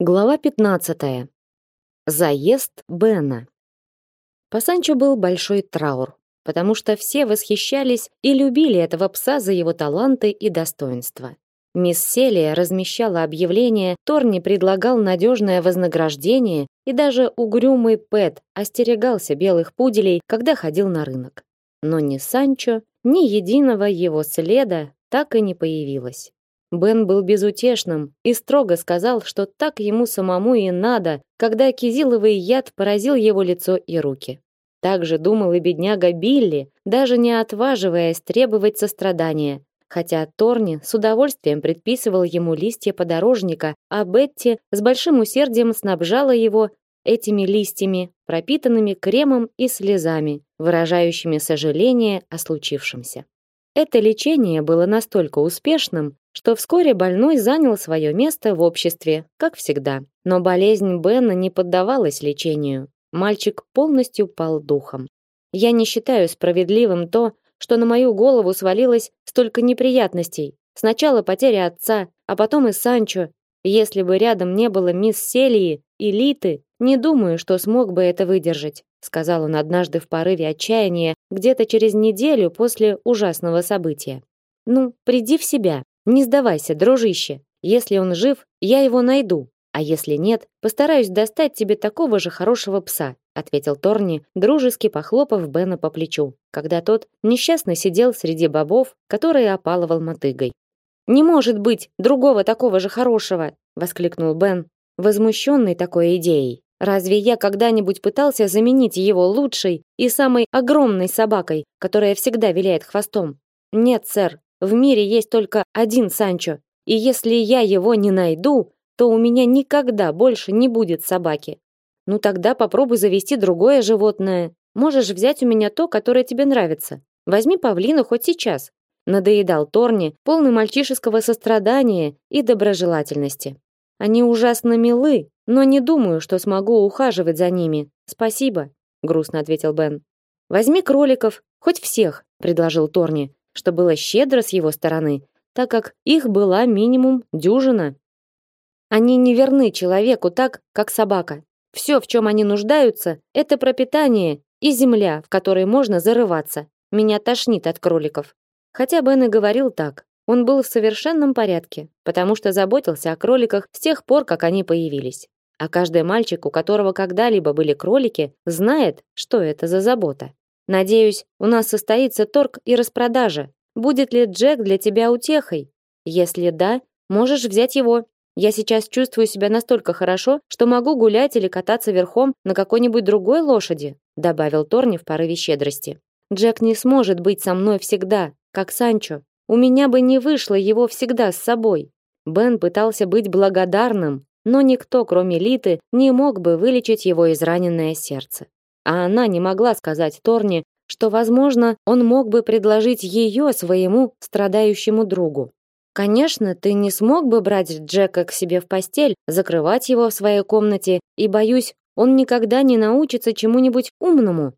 Глава 15. Заезд Бена. По Санчо был большой траур, потому что все восхищались и любили этого пса за его таланты и достоинства. Мисс Селия размещала объявление, Торни предлагал надежное вознаграждение, и даже угрюмый Пэт остерегался белых пуделей, когда ходил на рынок. Но ни Санчо, ни единого его следа так и не появилось. Бен был безутешным и строго сказал, что так ему самому и надо, когда кизиловый яд поразил его лицо и руки. Так же думал и бедняга Билли, даже не отваживаясь требовать сострадания, хотя Торни с удовольствием предписывал ему листья подорожника, а Бетти с большим усердием снабжала его этими листьями, пропитанными кремом и слезами, выражающими сожаление о случившемся. Это лечение было настолько успешным, что вскоре больной занял свое место в обществе, как всегда. Но болезнь Бена не поддавалась лечению. Мальчик полностью пал духом. Я не считаю справедливым то, что на мою голову свалилось столько неприятностей. Сначала потеря отца, а потом и Санчо. Если бы рядом не было мисс Селии и Литы, не думаю, что смог бы это выдержать, сказал он однажды в порыве отчаяния, где-то через неделю после ужасного события. Ну, приди в себя. Не сдавайся, дружище. Если он жив, я его найду, а если нет, постараюсь достать тебе такого же хорошего пса, ответил Торни, дружески похлопав Бена по плечу, когда тот несчастно сидел среди бобов, которые опалывал мотыгой. Не может быть другого такого же хорошего, воскликнул Бен, возмущенный такой идеей. Разве я когда-нибудь пытался заменить его лучшей и самой огромной собакой, которая всегда виляет хвостом? Нет, сэр, в мире есть только один Санчо, и если я его не найду, то у меня никогда больше не будет собаки. Ну тогда попробуй завести другое животное. Можешь взять у меня то, которое тебе нравится. Возьми павлина хоть сейчас. Надоедал Торни, полный мальчишеского сострадания и доброжелательности. Они ужасно милы, но не думаю, что смогу ухаживать за ними. Спасибо, грустно ответил Бен. Возьми кроликов, хоть всех, предложил Торни что было щедро с его стороны, так как их была минимум дюжина. Они не верны человеку так, как собака. Все, в чем они нуждаются, это пропитание и земля, в которой можно зарываться. Меня тошнит от кроликов. Хотя Бен и говорил так, он был в совершенном порядке, потому что заботился о кроликах с тех пор, как они появились. А каждый мальчик, у которого когда-либо были кролики, знает, что это за забота. Надеюсь, у нас состоится торг и распродажа. Будет ли Джек для тебя утехой? Если да, можешь взять его. Я сейчас чувствую себя настолько хорошо, что могу гулять или кататься верхом на какой-нибудь другой лошади, добавил Торни в порыве щедрости. Джек не сможет быть со мной всегда, как Санчо. У меня бы не вышло его всегда с собой. Бен пытался быть благодарным, но никто, кроме Литы, не мог бы вылечить его израненное сердце а она не могла сказать Торни, что, возможно, он мог бы предложить ее своему страдающему другу. Конечно, ты не смог бы брать Джека к себе в постель, закрывать его в своей комнате, и боюсь, он никогда не научится чему-нибудь умному.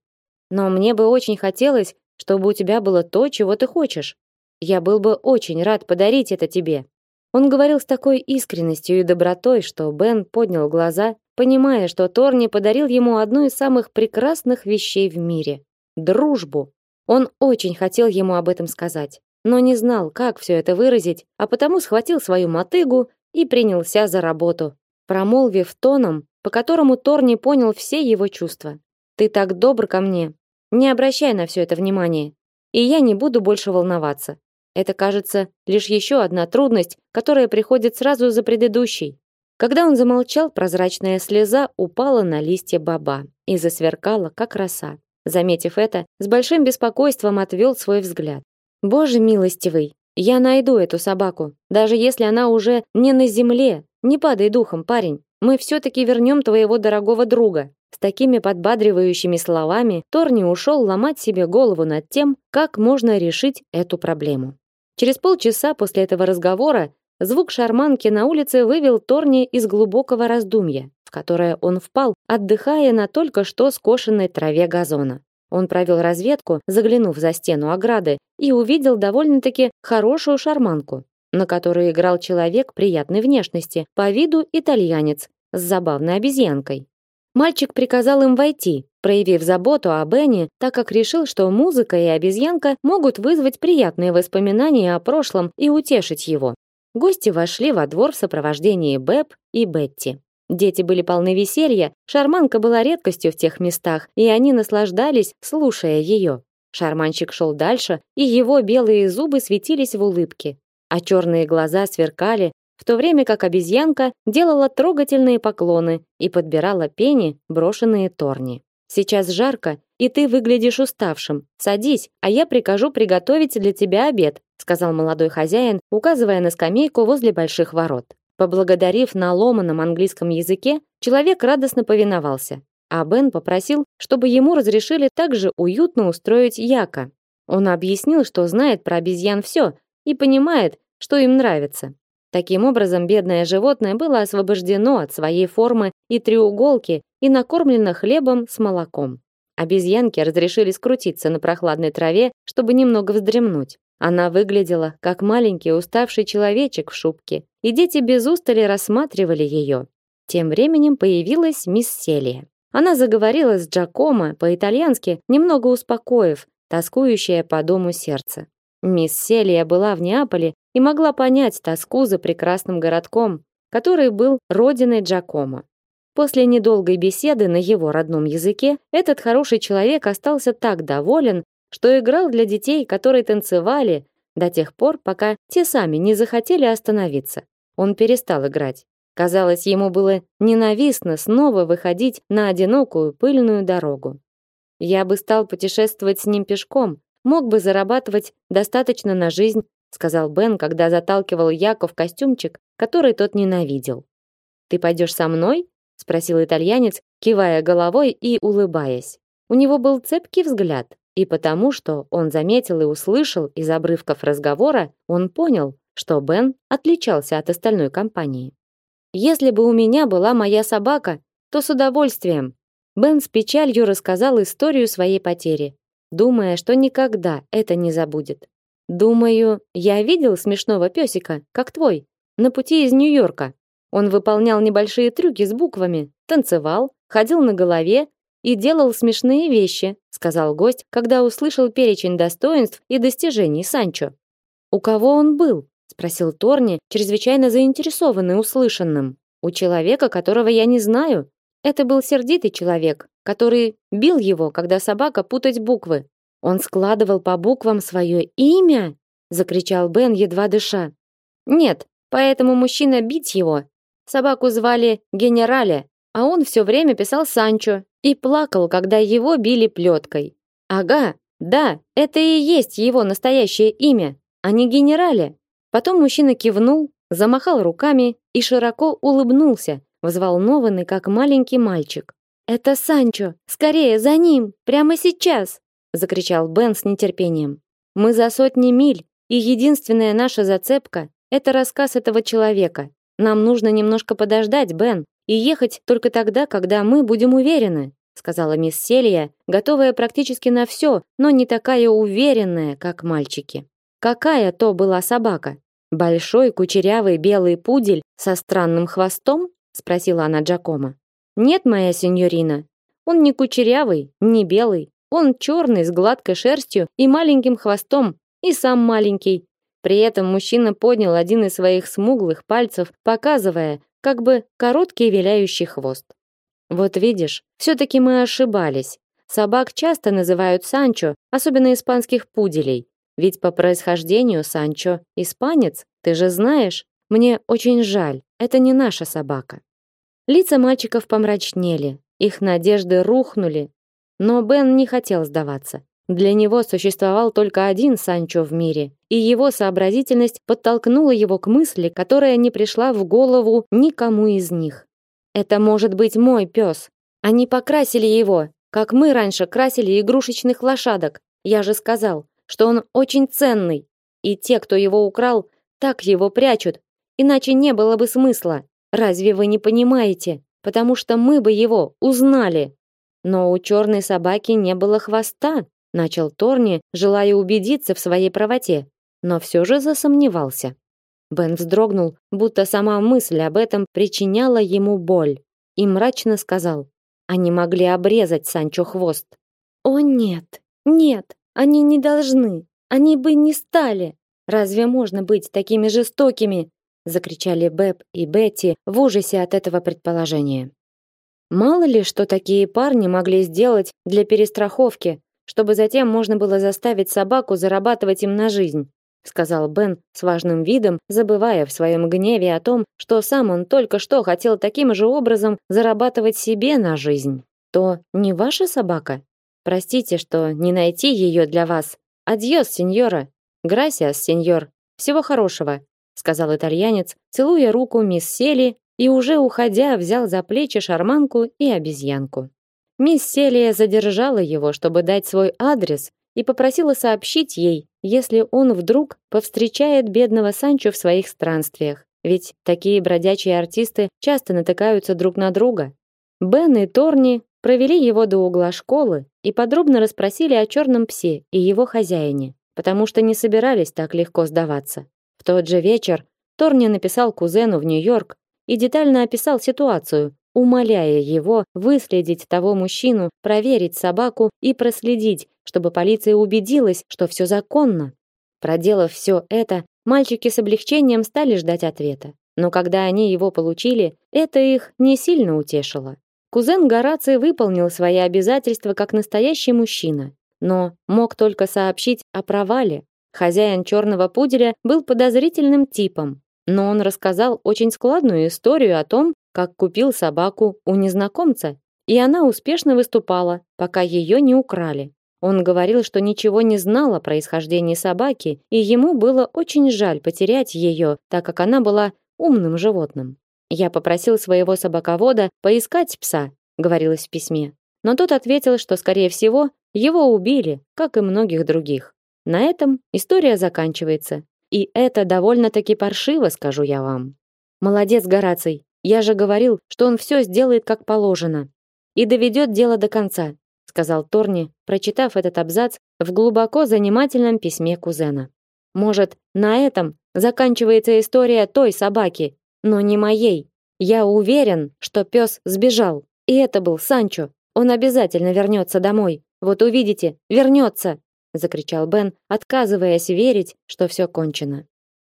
Но мне бы очень хотелось, чтобы у тебя было то, чего ты хочешь. Я был бы очень рад подарить это тебе. Он говорил с такой искренностью и добротой, что Бен поднял глаза понимая, что Торни подарил ему одну из самых прекрасных вещей в мире дружбу. Он очень хотел ему об этом сказать, но не знал, как все это выразить, а потому схватил свою мотыгу и принялся за работу, промолвив тоном, по которому Торни понял все его чувства. Ты так добр ко мне. Не обращай на все это внимания, и я не буду больше волноваться. Это, кажется, лишь еще одна трудность, которая приходит сразу за предыдущей. Когда он замолчал, прозрачная слеза упала на листья баба и засверкала, как роса. Заметив это, с большим беспокойством отвел свой взгляд. Боже милостивый, я найду эту собаку, даже если она уже не на земле. Не падай духом, парень. Мы все таки вернем твоего дорогого друга. С такими подбадривающими словами Торни ушел ломать себе голову над тем, как можно решить эту проблему. Через полчаса после этого разговора Звук шарманки на улице вывел Торни из глубокого раздумья, в которое он впал, отдыхая на только что скошенной траве газона. Он провел разведку, заглянув за стену ограды, и увидел довольно-таки хорошую шарманку. на которой играл человек приятной внешности, по виду итальянец, с забавной обезьянкой. Мальчик приказал им войти, проявив заботу о Бене, так как решил, что музыка и обезьянка могут вызвать приятные воспоминания о прошлом и утешить его. Гости вошли во двор в сопровождении Бэб и Бетти. Дети были полны веселья, шарманка была редкостью в тех местах, и они наслаждались, слушая ее. Шарманщик шел дальше, и его белые зубы светились в улыбке, а черные глаза сверкали, в то время как обезьянка делала трогательные поклоны и подбирала пени, брошенные Торни. «Сейчас жарко, и ты выглядишь уставшим. Садись, а я прикажу приготовить для тебя обед», сказал молодой хозяин, указывая на скамейку возле больших ворот. Поблагодарив на ломаном английском языке, человек радостно повиновался, а Бен попросил, чтобы ему разрешили также уютно устроить яка. Он объяснил, что знает про обезьян все и понимает, что им нравится. Таким образом, бедное животное было освобождено от своей формы и треуголки и накормлено хлебом с молоком. Обезьянке разрешили скрутиться на прохладной траве, чтобы немного вздремнуть. Она выглядела как маленький уставший человечек в шубке, и дети без устали рассматривали ее. Тем временем появилась мисс Селия. Она заговорила с Джакомо по-итальянски, немного успокоив тоскующее по дому сердце. Мисс Селия была в Неаполе и могла понять тоску за прекрасным городком, который был родиной Джакомо. После недолгой беседы на его родном языке этот хороший человек остался так доволен, что играл для детей, которые танцевали, до тех пор, пока те сами не захотели остановиться. Он перестал играть. Казалось, ему было ненавистно снова выходить на одинокую пыльную дорогу. Я бы стал путешествовать с ним пешком, мог бы зарабатывать достаточно на жизнь сказал Бен, когда заталкивал Яков костюмчик, который тот ненавидел. Ты пойдешь со мной? Спросил итальянец, кивая головой и улыбаясь. У него был цепкий взгляд, и потому что он заметил и услышал из обрывков разговора, он понял, что Бен отличался от остальной компании. Если бы у меня была моя собака, то с удовольствием. Бен с печалью рассказал историю своей потери, думая, что никогда это не забудет. Думаю, я видел смешного песика, как твой, на пути из Нью-Йорка. Он выполнял небольшие трюки с буквами, танцевал, ходил на голове и делал смешные вещи, сказал гость, когда услышал перечень достоинств и достижений Санчо. У кого он был? спросил Торни, чрезвычайно заинтересованный услышанным. У человека, которого я не знаю. Это был сердитый человек, который бил его, когда собака путать буквы. Он складывал по буквам свое имя, закричал Бен едва дыша. Нет, поэтому мужчина бить его. Собаку звали Генерале, а он все время писал Санчо и плакал, когда его били плеткой. Ага, да, это и есть его настоящее имя, а не Генерале. Потом мужчина кивнул, замахал руками и широко улыбнулся, взволнованный, как маленький мальчик. Это Санчо, скорее за ним, прямо сейчас закричал Бен с нетерпением. Мы за сотни миль, и единственная наша зацепка это рассказ этого человека. Нам нужно немножко подождать, Бен, и ехать только тогда, когда мы будем уверены, сказала мисс Селия, готовая практически на все, но не такая уверенная, как мальчики. Какая то была собака? Большой кучерявый белый пудель со странным хвостом? спросила она Джакомо. Нет, моя сеньорина. Он не кучерявый, не белый, он черный, с гладкой шерстью и маленьким хвостом, и сам маленький. При этом мужчина поднял один из своих смуглых пальцев, показывая, как бы короткий виляющий хвост. Вот видишь, все-таки мы ошибались. Собак часто называют Санчо, особенно испанских пуделей. Ведь по происхождению Санчо испанец, ты же знаешь. Мне очень жаль, это не наша собака. Лица мальчиков помрачнели, их надежды рухнули, но Бен не хотел сдаваться. Для него существовал только один Санчо в мире, и его сообразительность подтолкнула его к мысли, которая не пришла в голову никому из них. Это может быть мой пес. Они покрасили его, как мы раньше красили игрушечных лошадок. Я же сказал, что он очень ценный, и те, кто его украл, так его прячут, иначе не было бы смысла. Разве вы не понимаете? Потому что мы бы его узнали. Но у черной собаки не было хвоста, начал Торни, желая убедиться в своей правоте, но все же засомневался. Бен вздрогнул, будто сама мысль об этом причиняла ему боль, и мрачно сказал: "Они могли обрезать Санчо хвост". "О нет, нет, они не должны. Они бы не стали. Разве можно быть такими жестокими?" закричали Бэб и Бетти в ужасе от этого предположения. Мало ли, что такие парни могли сделать для перестраховки, чтобы затем можно было заставить собаку зарабатывать им на жизнь, сказал Бен с важным видом, забывая в своем гневе о том, что сам он только что хотел таким же образом зарабатывать себе на жизнь. То не ваша собака? Простите, что не найти ее для вас. Адьос, сеньора. Грасиас, сеньор. Всего хорошего, сказал итальянец, целуя руку мисс Сели и уже уходя взял за плечи шарманку и обезьянку. Мисс Селия задержала его, чтобы дать свой адрес, и попросила сообщить ей, если он вдруг повстречает бедного Санчо в своих странствиях. Ведь такие бродячие артисты часто натыкаются друг на друга. Бен и Торни провели его до угла школы и подробно расспросили о черном псе и его хозяине, потому что не собирались так легко сдаваться. В тот же вечер Торни написал кузену в Нью-Йорк и детально описал ситуацию, умоляя его выследить того мужчину, проверить собаку и проследить, чтобы полиция убедилась, что все законно. Проделав все это, мальчики с облегчением стали ждать ответа. Но когда они его получили, это их не сильно утешило. Кузен Гораций выполнил свои обязательства как настоящий мужчина, но мог только сообщить о провале. Хозяин черного пуделя был подозрительным типом, но он рассказал очень складную историю о том, как купил собаку у незнакомца, и она успешно выступала, пока ее не украли. Он говорил, что ничего не знал о происхождении собаки, и ему было очень жаль потерять ее, так как она была умным животным. Я попросил своего собаковода поискать пса, говорилось в письме. Но тот ответил, что скорее всего, его убили, как и многих других. На этом история заканчивается. И это довольно-таки паршиво, скажу я вам. Молодец, Гораций. Я же говорил, что он все сделает как положено и доведет дело до конца, сказал Торни, прочитав этот абзац в глубоко занимательном письме кузена. Может, на этом заканчивается история той собаки, но не моей. Я уверен, что пес сбежал, и это был Санчо. Он обязательно вернется домой. Вот увидите, вернется закричал Бен, отказываясь верить, что все кончено.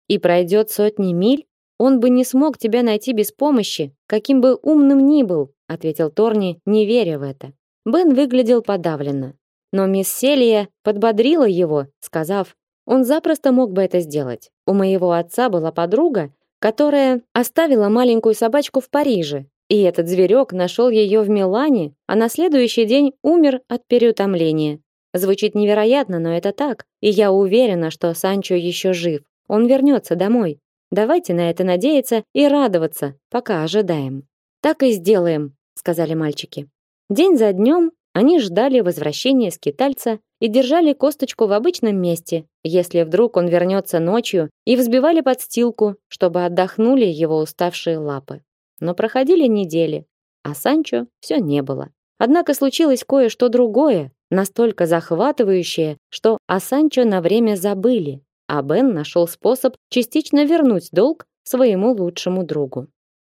И пройдет сотни миль, он бы не смог тебя найти без помощи, каким бы умным ни был, ответил Торни, не веря в это. Бен выглядел подавленно, но мисс Селия подбодрила его, сказав: "Он запросто мог бы это сделать. У моего отца была подруга, которая оставила маленькую собачку в Париже, и этот зверек нашел ее в Милане, а на следующий день умер от переутомления. Звучит невероятно, но это так. И я уверена, что Санчо еще жив. Он вернется домой. Давайте на это надеяться и радоваться, пока ожидаем. Так и сделаем, сказали мальчики. День за днем они ждали возвращения скитальца и держали косточку в обычном месте, если вдруг он вернется ночью, и взбивали подстилку, чтобы отдохнули его уставшие лапы. Но проходили недели, а Санчо все не было. Однако случилось кое-что другое, настолько захватывающее, что о Санчо на время забыли, а Бен нашел способ частично вернуть долг своему лучшему другу.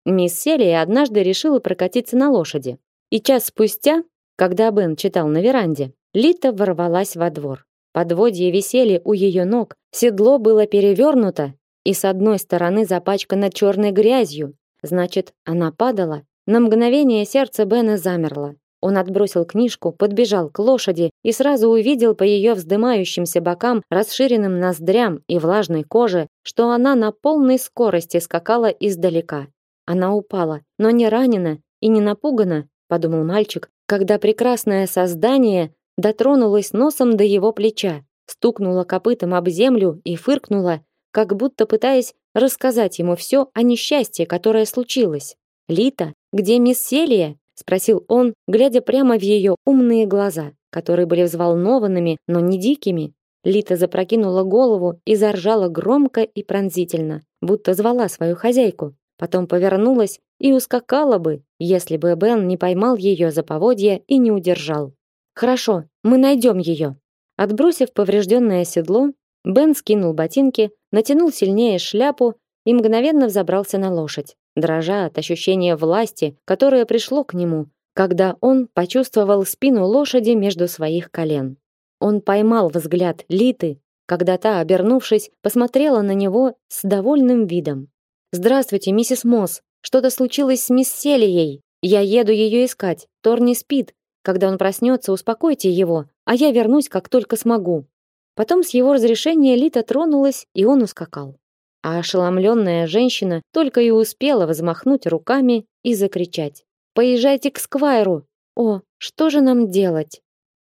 Мисс Селия однажды решила прокатиться на лошади, и час спустя, когда Бен читал на веранде, Лита ворвалась во двор. Подводье висели у ее ног, седло было перевернуто и с одной стороны запачкано черной грязью. Значит, она падала. На мгновение сердце Бена замерло. Он отбросил книжку, подбежал к лошади и сразу увидел по ее вздымающимся бокам, расширенным ноздрям и влажной коже, что она на полной скорости скакала издалека. Она упала, но не ранена и не напугана, подумал мальчик, когда прекрасное создание дотронулось носом до его плеча, стукнула копытом об землю и фыркнула, как будто пытаясь рассказать ему все о несчастье, которое случилось. Лита, где мисс Селия? Спросил он, глядя прямо в ее умные глаза, которые были взволнованными, но не дикими. Лита запрокинула голову и заржала громко и пронзительно, будто звала свою хозяйку. Потом повернулась и ускакала бы, если бы Бен не поймал ее за поводья и не удержал. Хорошо, мы найдем ее. Отбросив поврежденное седло, Бен скинул ботинки, натянул сильнее шляпу и мгновенно взобрался на лошадь, дрожа от ощущения власти, которое пришло к нему, когда он почувствовал спину лошади между своих колен. Он поймал взгляд Литы, когда та, обернувшись, посмотрела на него с довольным видом. «Здравствуйте, миссис Мосс. Что-то случилось с мисс Селией. Я еду ее искать. Тор не спит. Когда он проснется, успокойте его, а я вернусь, как только смогу». Потом с его разрешения Лита тронулась, и он ускакал. А ошеломленная женщина только и успела взмахнуть руками и закричать. «Поезжайте к Сквайру! О, что же нам делать?»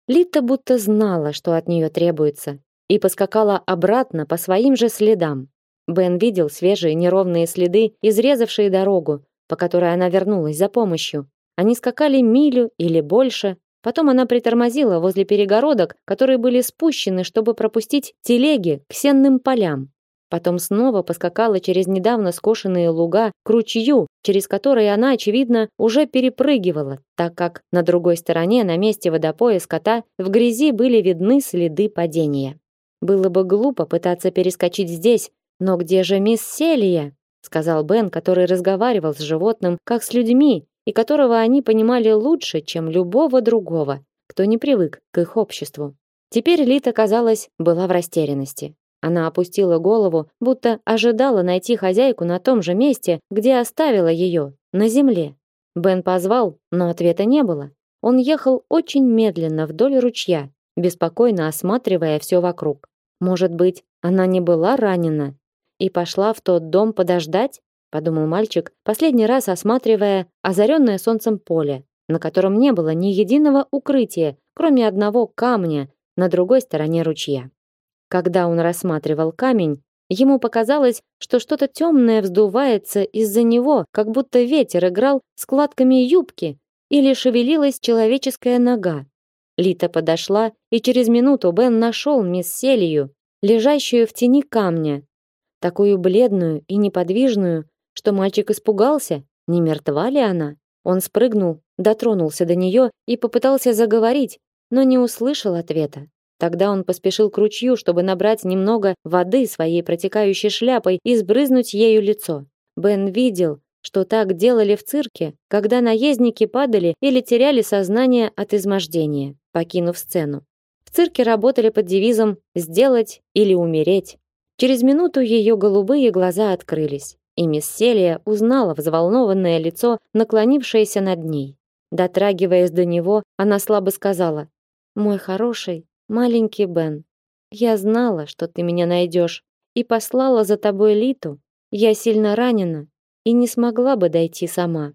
Лита будто знала, что от нее требуется, и поскакала обратно по своим же следам. Бен видел свежие неровные следы, изрезавшие дорогу, по которой она вернулась за помощью. Они скакали милю или больше, потом она притормозила возле перегородок, которые были спущены, чтобы пропустить телеги к сенным полям. Потом снова поскакала через недавно скошенные луга к ручью, через который она, очевидно, уже перепрыгивала, так как на другой стороне, на месте водопоя скота, в грязи были видны следы падения. Было бы глупо пытаться перескочить здесь, но где же мисс Селия? сказал Бен, который разговаривал с животным как с людьми, и которого они понимали лучше, чем любого другого, кто не привык к их обществу. Теперь Лита, казалось, была в растерянности. Она опустила голову, будто ожидала найти хозяйку на том же месте, где оставила ее, на земле. Бен позвал, но ответа не было. Он ехал очень медленно вдоль ручья, беспокойно осматривая все вокруг. Может быть, она не была ранена и пошла в тот дом подождать? подумал мальчик, последний раз осматривая озаренное солнцем поле, на котором не было ни единого укрытия, кроме одного камня на другой стороне ручья. Когда он рассматривал камень, ему показалось, что что-то темное вздувается из-за него, как будто ветер играл складками юбки или шевелилась человеческая нога. Лита подошла, и через минуту Бен нашел мисс Селию, лежащую в тени камня, такую бледную и неподвижную, что мальчик испугался, не мертва ли она. Он спрыгнул, дотронулся до нее и попытался заговорить, но не услышал ответа. Тогда он поспешил к ручью, чтобы набрать немного воды своей протекающей шляпой и сбрызнуть ею лицо. Бен видел, что так делали в цирке, когда наездники падали или теряли сознание от измождения, покинув сцену. В цирке работали под девизом «сделать или умереть». Через минуту ее голубые глаза открылись, и мисс Селия узнала взволнованное лицо, наклонившееся над ней. Дотрагиваясь до него, она слабо сказала: "Мой хороший, Маленький Бен, я знала, что ты меня найдешь, и послала за тобой Литу. Я сильно ранена и не смогла бы дойти сама.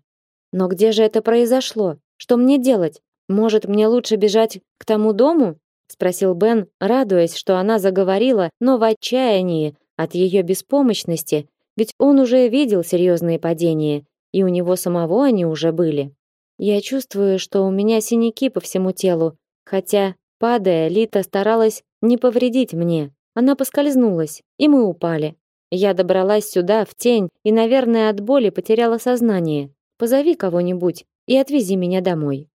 Но где же это произошло? Что мне делать? Может, мне лучше бежать к тому дому? спросил Бен, радуясь, что она заговорила, но в отчаянии от ее беспомощности, ведь он уже видел серьезные падения, и у него самого они уже были. Я чувствую, что у меня синяки по всему телу, хотя Падая, Лита старалась не повредить мне. Она поскользнулась, и мы упали. Я добралась сюда, в тень, и, наверное, от боли потеряла сознание. Позови кого-нибудь и отвези меня домой.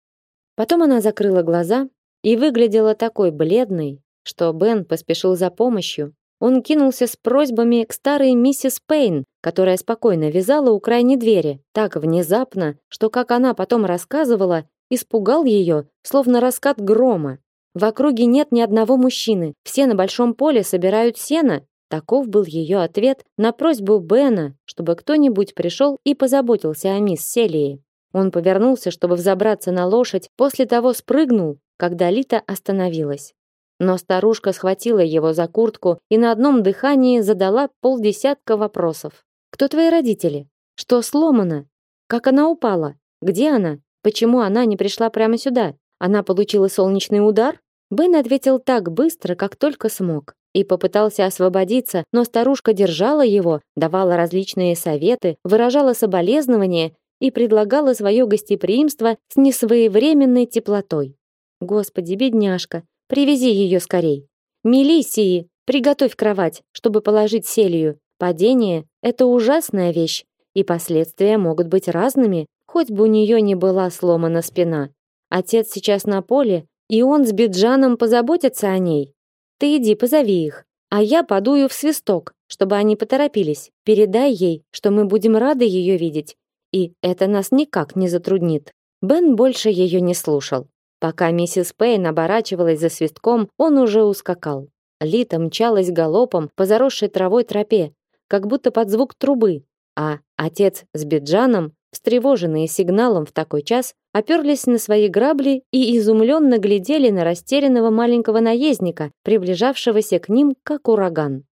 Потом она закрыла глаза и выглядела такой бледной, что Бен поспешил за помощью. Он кинулся с просьбами к старой миссис Пейн, которая спокойно вязала у крайней двери, так внезапно, что, как она потом рассказывала, испугал ее, словно раскат грома. В округе нет ни одного мужчины. Все на большом поле собирают сено. Таков был ее ответ на просьбу Бена, чтобы кто-нибудь пришел и позаботился о мисс Селии. Он повернулся, чтобы взобраться на лошадь, после того спрыгнул, когда Лита остановилась. Но старушка схватила его за куртку и на одном дыхании задала полдесятка вопросов. Кто твои родители? Что сломано? Как она упала? Где она? Почему она не пришла прямо сюда? Она получила солнечный удар? Бен ответил так быстро, как только смог, и попытался освободиться, но старушка держала его, давала различные советы, выражала соболезнования и предлагала свое гостеприимство с несвоевременной теплотой. Господи, бедняжка, привези ее скорей. Мелиссии, приготовь кровать, чтобы положить Селию. Падение это ужасная вещь, и последствия могут быть разными, хоть бы у нее не была сломана спина. Отец сейчас на поле, и он с Биджаном позаботится о ней. Ты иди, позови их, а я подую в свисток, чтобы они поторопились. Передай ей, что мы будем рады ее видеть, и это нас никак не затруднит. Бен больше ее не слушал. Пока миссис Пейн оборачивалась за свистком, он уже ускакал. Лита мчалась галопом по заросшей травой тропе, как будто под звук трубы, а отец с Биджаном, встревоженные сигналом в такой час, оперлись на свои грабли и изумленно глядели на растерянного маленького наездника, приближавшегося к ним как ураган.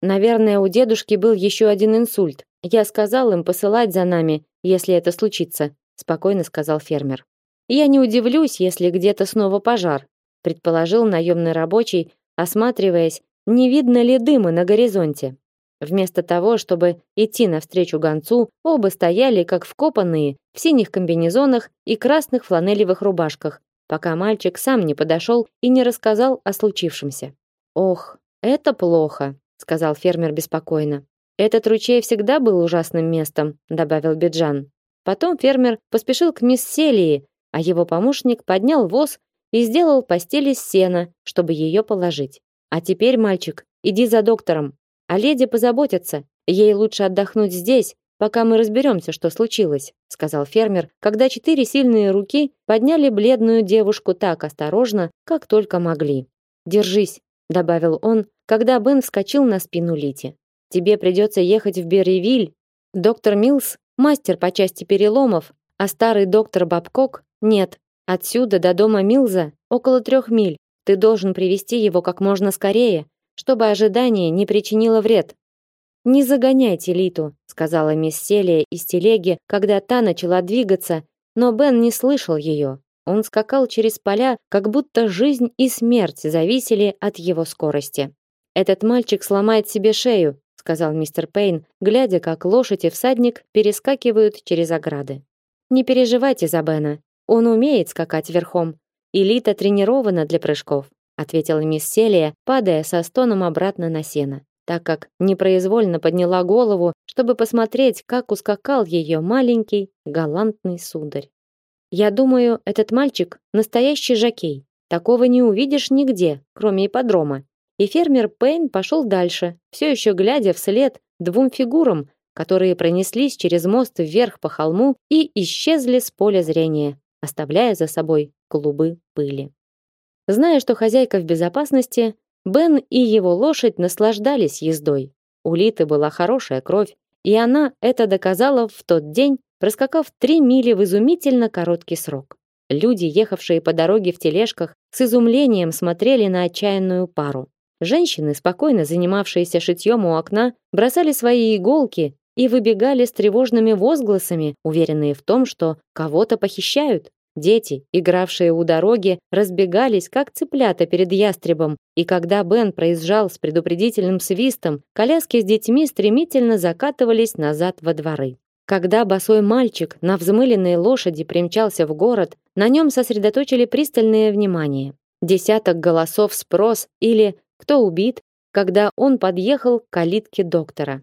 Наверное, у дедушки был еще один инсульт. Я сказал им посылать за нами, если это случится, спокойно сказал фермер. Я не удивлюсь, если где-то снова пожар, предположил наемный рабочий, осматриваясь, не видно ли дыма на горизонте. Вместо того, чтобы идти навстречу гонцу, оба стояли как вкопанные в синих комбинезонах и красных фланелевых рубашках, пока мальчик сам не подошел и не рассказал о случившемся. Ох, это плохо, сказал фермер беспокойно. Этот ручей всегда был ужасным местом, добавил Биджан. Потом фермер поспешил к мисс Селии, а его помощник поднял воз и сделал постель из сена, чтобы ее положить. А теперь, мальчик, иди за доктором, а леди позаботятся. Ей лучше отдохнуть здесь, пока мы разберемся, что случилось, сказал фермер, когда четыре сильные руки подняли бледную девушку так осторожно, как только могли. Держись, добавил он, когда Бен вскочил на спину Лити. Тебе придется ехать в Берривиль. Доктор Милс мастер по части переломов, а старый доктор Бабкок нет. Отсюда до дома Милза около трех миль. Ты должен привести его как можно скорее, чтобы ожидание не причинило вред. Не загоняйте Литу, сказала мисс Селия из телеги, когда та начала двигаться, но Бен не слышал ее. Он скакал через поля, как будто жизнь и смерть зависели от его скорости. Этот мальчик сломает себе шею, сказал мистер Пейн, глядя, как лошадь и всадник перескакивают через ограды. Не переживайте за Бена. Он умеет скакать верхом. И Лита тренирована для прыжков ответила мисс Селия, падая со стоном обратно на сено, так как непроизвольно подняла голову, чтобы посмотреть, как ускакал ее маленький галантный сударь. Я думаю, этот мальчик настоящий жокей. Такого не увидишь нигде, кроме ипподрома. И фермер Пейн пошел дальше, все еще глядя вслед двум фигурам, которые пронеслись через мост вверх по холму и исчезли с поля зрения, оставляя за собой клубы пыли. Зная, что хозяйка в безопасности, Бен и его лошадь наслаждались ездой. У Литы была хорошая кровь, и она это доказала в тот день, проскакав три мили в изумительно короткий срок. Люди, ехавшие по дороге в тележках, с изумлением смотрели на отчаянную пару. Женщины, спокойно занимавшиеся шитьем у окна, бросали свои иголки и выбегали с тревожными возгласами, уверенные в том, что кого-то похищают. Дети, игравшие у дороги, разбегались, как цыплята перед ястребом, и когда Бен проезжал с предупредительным свистом, коляски с детьми стремительно закатывались назад во дворы. Когда босой мальчик на взмыленной лошади примчался в город, на нем сосредоточили пристальное внимание. Десяток голосов спрос или «Кто убит?», когда он подъехал к калитке доктора.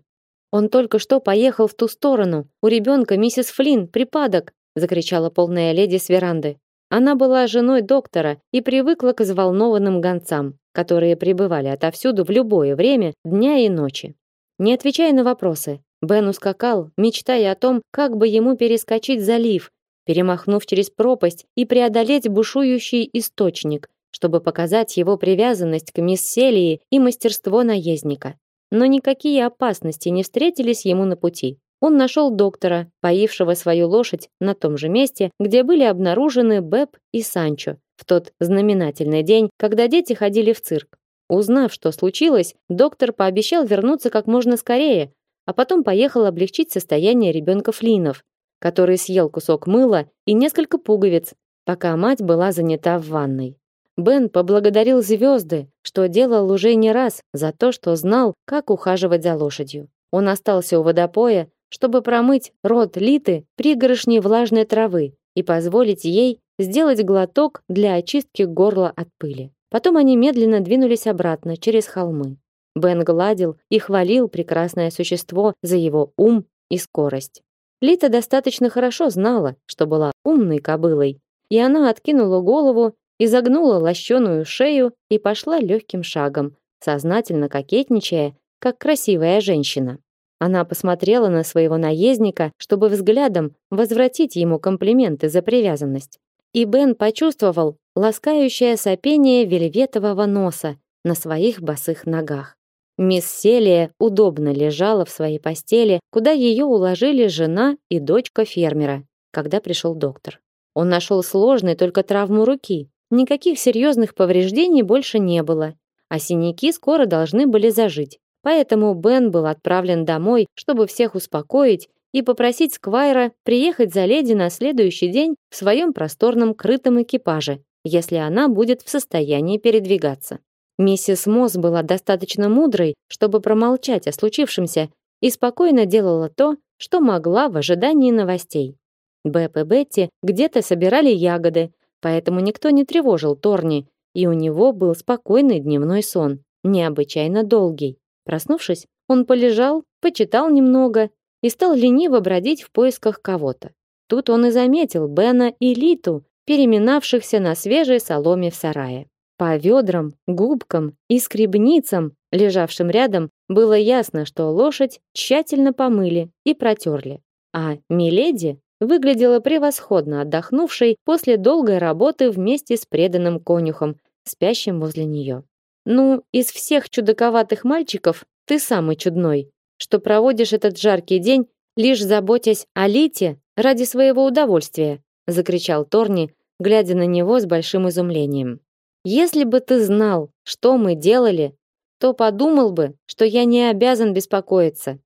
Он только что поехал в ту сторону. У ребенка миссис Флинн припадок закричала полная леди с веранды. Она была женой доктора и привыкла к взволнованным гонцам, которые прибывали отовсюду в любое время дня и ночи. Не отвечая на вопросы, Бен ускакал, мечтая о том, как бы ему перескочить залив, перемахнув через пропасть и преодолеть бушующий источник, чтобы показать его привязанность к мисс Селии и мастерство наездника. Но никакие опасности не встретились ему на пути. Он нашел доктора, поившего свою лошадь на том же месте, где были обнаружены Бэб и Санчо в тот знаменательный день, когда дети ходили в цирк. Узнав, что случилось, доктор пообещал вернуться как можно скорее, а потом поехал облегчить состояние ребенка Флинов, который съел кусок мыла и несколько пуговиц, пока мать была занята в ванной. Бен поблагодарил звезды, что делал уже не раз за то, что знал, как ухаживать за лошадью. Он остался у водопоя, чтобы промыть рот Литы пригоршней влажной травы и позволить ей сделать глоток для очистки горла от пыли. Потом они медленно двинулись обратно через холмы. Бен гладил и хвалил прекрасное существо за его ум и скорость. Лита достаточно хорошо знала, что была умной кобылой, и она откинула голову, изогнула лощеную шею и пошла легким шагом, сознательно кокетничая как красивая женщина. Она посмотрела на своего наездника, чтобы взглядом возвратить ему комплименты за привязанность. И Бен почувствовал ласкающее сопение вельветового носа на своих босых ногах. Мисс Селия удобно лежала в своей постели, куда ее уложили жена и дочка фермера, когда пришел доктор. Он нашел сложной только травму руки. Никаких серьезных повреждений больше не было, а синяки скоро должны были зажить. Поэтому Бен был отправлен домой, чтобы всех успокоить и попросить Сквайра приехать за леди на следующий день в своем просторном крытом экипаже, если она будет в состоянии передвигаться. Миссис Мосс была достаточно мудрой, чтобы промолчать о случившемся и спокойно делала то, что могла в ожидании новостей. Бэп и Бетти где-то собирали ягоды, поэтому никто не тревожил Торни, и у него был спокойный дневной сон, необычайно долгий. Проснувшись, он полежал, почитал немного и стал лениво бродить в поисках кого-то. Тут он и заметил Бена и Литу, переминавшихся на свежей соломе в сарае. По ведрам, губкам и скребницам, лежавшим рядом, было ясно, что лошадь тщательно помыли и протерли. А Миледи выглядела превосходно отдохнувшей после долгой работы вместе с преданным конюхом, спящим возле нее. Ну, из всех чудаковатых мальчиков ты самый чудной, что проводишь этот жаркий день, лишь заботясь о Лите ради своего удовольствия, закричал Торни, глядя на него с большим изумлением. Если бы ты знал, что мы делали, то подумал бы, что я не обязан беспокоиться.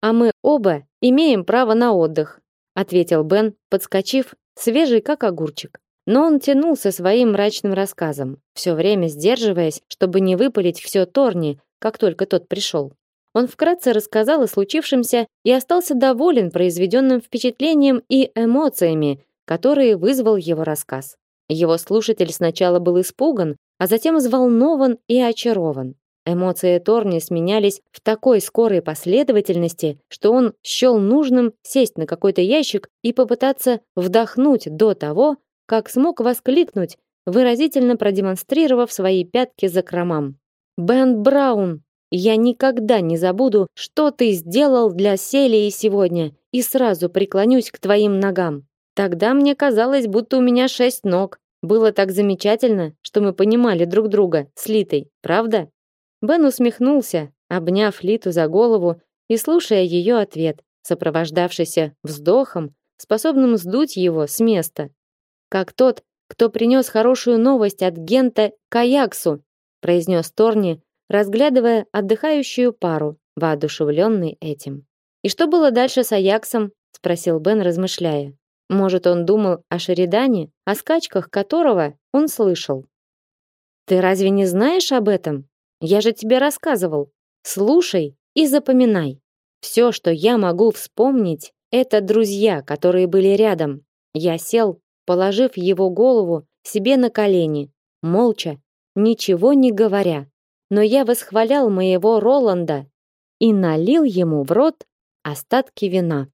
А мы оба имеем право на отдых, ответил Бен, подскочив, свежий как огурчик. Но он тянулся своим мрачным рассказом, все время сдерживаясь, чтобы не выпалить все Торни, как только тот пришел. Он вкратце рассказал о случившемся и остался доволен произведенным впечатлением и эмоциями, которые вызвал его рассказ. Его слушатель сначала был испуган, а затем взволнован и очарован. Эмоции Торни сменялись в такой скорой последовательности, что он счел нужным сесть на какой-то ящик и попытаться вдохнуть до того, как смог воскликнуть, выразительно продемонстрировав свои пятки за кромам. «Бен Браун, я никогда не забуду, что ты сделал для Селии сегодня, и сразу преклонюсь к твоим ногам. Тогда мне казалось, будто у меня шесть ног. Было так замечательно, что мы понимали друг друга с Литой, правда? Бен усмехнулся, обняв Литу за голову и слушая ее ответ, сопровождавшийся вздохом, способным сдуть его с места. Как тот, кто принес хорошую новость от Гента Каяксу, произнес Торни, разглядывая отдыхающую пару, воодушевленный этим. И что было дальше с Аяксом? спросил Бен, размышляя. Может, он думал о Шеридане, о скачках которого он слышал. Ты разве не знаешь об этом? Я же тебе рассказывал. Слушай и запоминай. Все, что я могу вспомнить, это друзья, которые были рядом. Я сел, положив его голову себе на колени, молча, ничего не говоря. Но я восхвалял моего Роланда и налил ему в рот остатки вина.